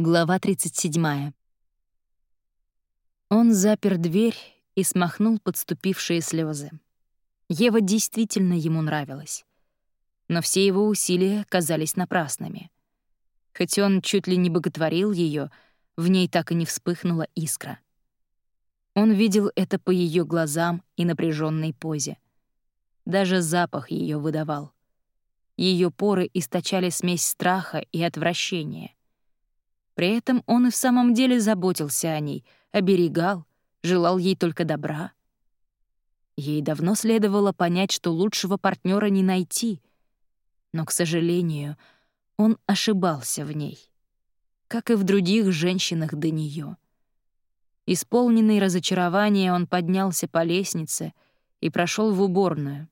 Глава 37. Он запер дверь и смахнул подступившие слезы. Ева действительно ему нравилась. Но все его усилия казались напрасными. Хоть он чуть ли не боготворил ее, в ней так и не вспыхнула искра. Он видел это по ее глазам и напряженной позе. Даже запах ее выдавал. Ее поры источали смесь страха и отвращения. При этом он и в самом деле заботился о ней, оберегал, желал ей только добра. Ей давно следовало понять, что лучшего партнера не найти. Но, к сожалению, он ошибался в ней, как и в других женщинах до нее. Исполненный разочарования, он поднялся по лестнице и прошел в уборную.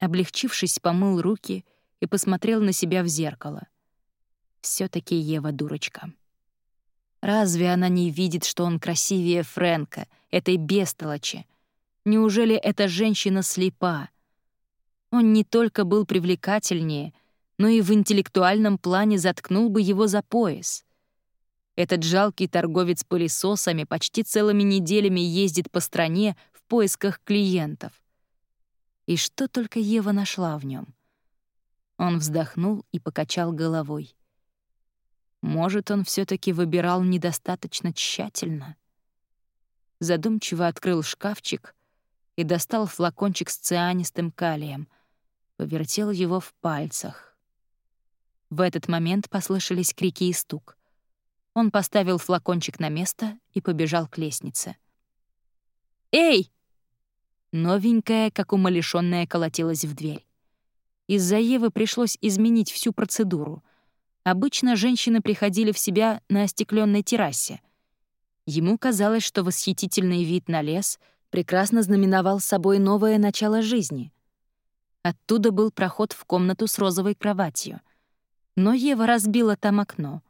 Облегчившись, помыл руки и посмотрел на себя в зеркало — все таки Ева дурочка. Разве она не видит, что он красивее Фрэнка, этой бестолочи? Неужели эта женщина слепа? Он не только был привлекательнее, но и в интеллектуальном плане заткнул бы его за пояс. Этот жалкий торговец пылесосами почти целыми неделями ездит по стране в поисках клиентов. И что только Ева нашла в нем? Он вздохнул и покачал головой. Может, он все таки выбирал недостаточно тщательно. Задумчиво открыл шкафчик и достал флакончик с цианистым калием, повертел его в пальцах. В этот момент послышались крики и стук. Он поставил флакончик на место и побежал к лестнице. «Эй!» Новенькая, как умалишённая, колотилась в дверь. Из-за Евы пришлось изменить всю процедуру — Обычно женщины приходили в себя на остекленной террасе. Ему казалось, что восхитительный вид на лес прекрасно знаменовал собой новое начало жизни. Оттуда был проход в комнату с розовой кроватью. Но Ева разбила там окно.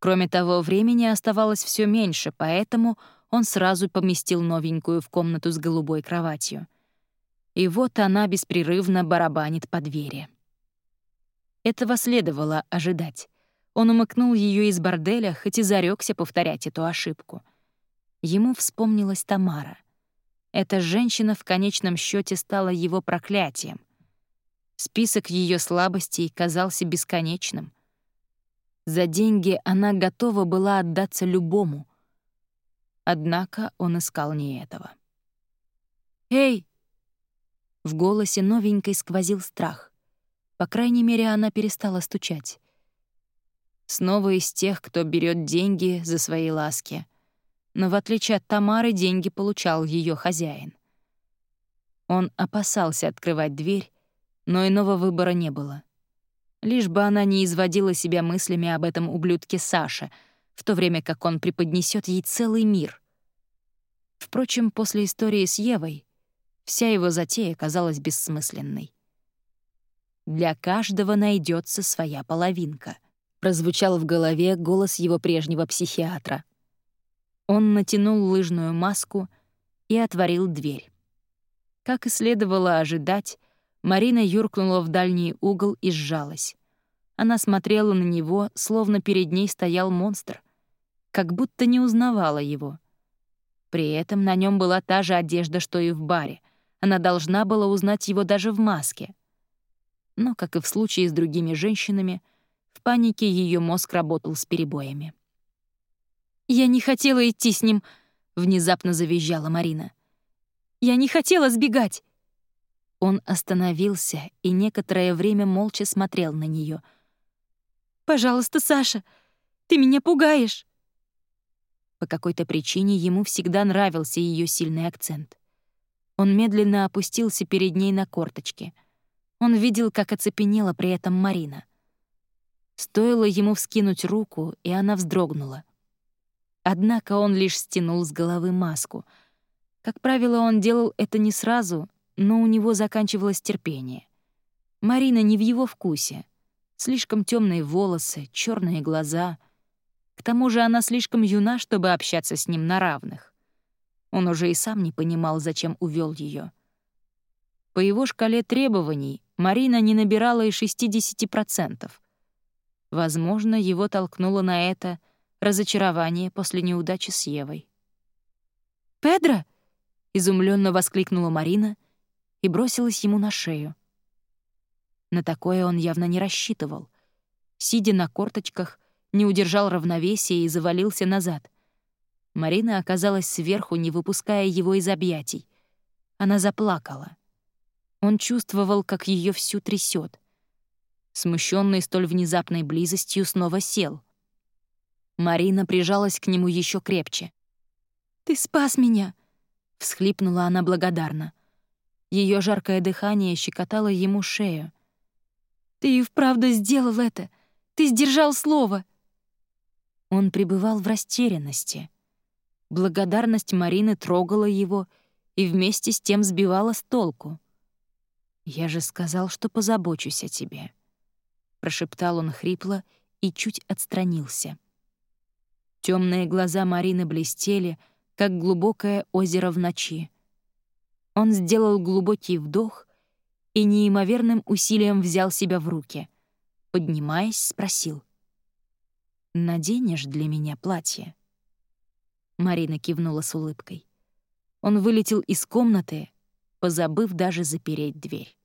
Кроме того, времени оставалось все меньше, поэтому он сразу поместил новенькую в комнату с голубой кроватью. И вот она беспрерывно барабанит по двери. Этого следовало ожидать. Он умыкнул ее из борделя, хоть и зарекся повторять эту ошибку. Ему вспомнилась Тамара. Эта женщина в конечном счете стала его проклятием. Список ее слабостей казался бесконечным. За деньги она готова была отдаться любому. Однако он искал не этого. «Эй!» В голосе новенькой сквозил страх. По крайней мере, она перестала стучать. Снова из тех, кто берет деньги за свои ласки. Но в отличие от Тамары, деньги получал ее хозяин. Он опасался открывать дверь, но иного выбора не было. Лишь бы она не изводила себя мыслями об этом ублюдке Саше, в то время как он преподнесет ей целый мир. Впрочем, после истории с Евой вся его затея казалась бессмысленной. Для каждого найдется своя половинка», — прозвучал в голове голос его прежнего психиатра. Он натянул лыжную маску и отворил дверь. Как и следовало ожидать, Марина юркнула в дальний угол и сжалась. Она смотрела на него, словно перед ней стоял монстр, как будто не узнавала его. При этом на нем была та же одежда, что и в баре. Она должна была узнать его даже в маске — но, как и в случае с другими женщинами, в панике ее мозг работал с перебоями. «Я не хотела идти с ним», — внезапно завизжала Марина. «Я не хотела сбегать!» Он остановился и некоторое время молча смотрел на нее. «Пожалуйста, Саша, ты меня пугаешь!» По какой-то причине ему всегда нравился ее сильный акцент. Он медленно опустился перед ней на корточки — он видел, как оцепенела при этом Марина. Стоило ему вскинуть руку, и она вздрогнула. Однако он лишь стянул с головы маску. Как правило, он делал это не сразу, но у него заканчивалось терпение. Марина не в его вкусе. Слишком темные волосы, черные глаза. К тому же она слишком юна, чтобы общаться с ним на равных. Он уже и сам не понимал, зачем увел ее. По его шкале требований Марина не набирала и 60%. Возможно, его толкнуло на это разочарование после неудачи с Евой. «Педро!» — изумленно воскликнула Марина и бросилась ему на шею. На такое он явно не рассчитывал. Сидя на корточках, не удержал равновесия и завалился назад. Марина оказалась сверху, не выпуская его из объятий. Она заплакала. Он чувствовал, как ее всю трясет. Смущенный столь внезапной близостью, снова сел. Марина прижалась к нему еще крепче. «Ты спас меня!» — всхлипнула она благодарно. Ее жаркое дыхание щекотало ему шею. «Ты и вправду сделал это! Ты сдержал слово!» Он пребывал в растерянности. Благодарность Марины трогала его и вместе с тем сбивала с толку. «Я же сказал, что позабочусь о тебе», — прошептал он хрипло и чуть отстранился. Темные глаза Марины блестели, как глубокое озеро в ночи. Он сделал глубокий вдох и неимоверным усилием взял себя в руки. Поднимаясь, спросил. «Наденешь для меня платье?» Марина кивнула с улыбкой. Он вылетел из комнаты, позабыв даже запереть дверь.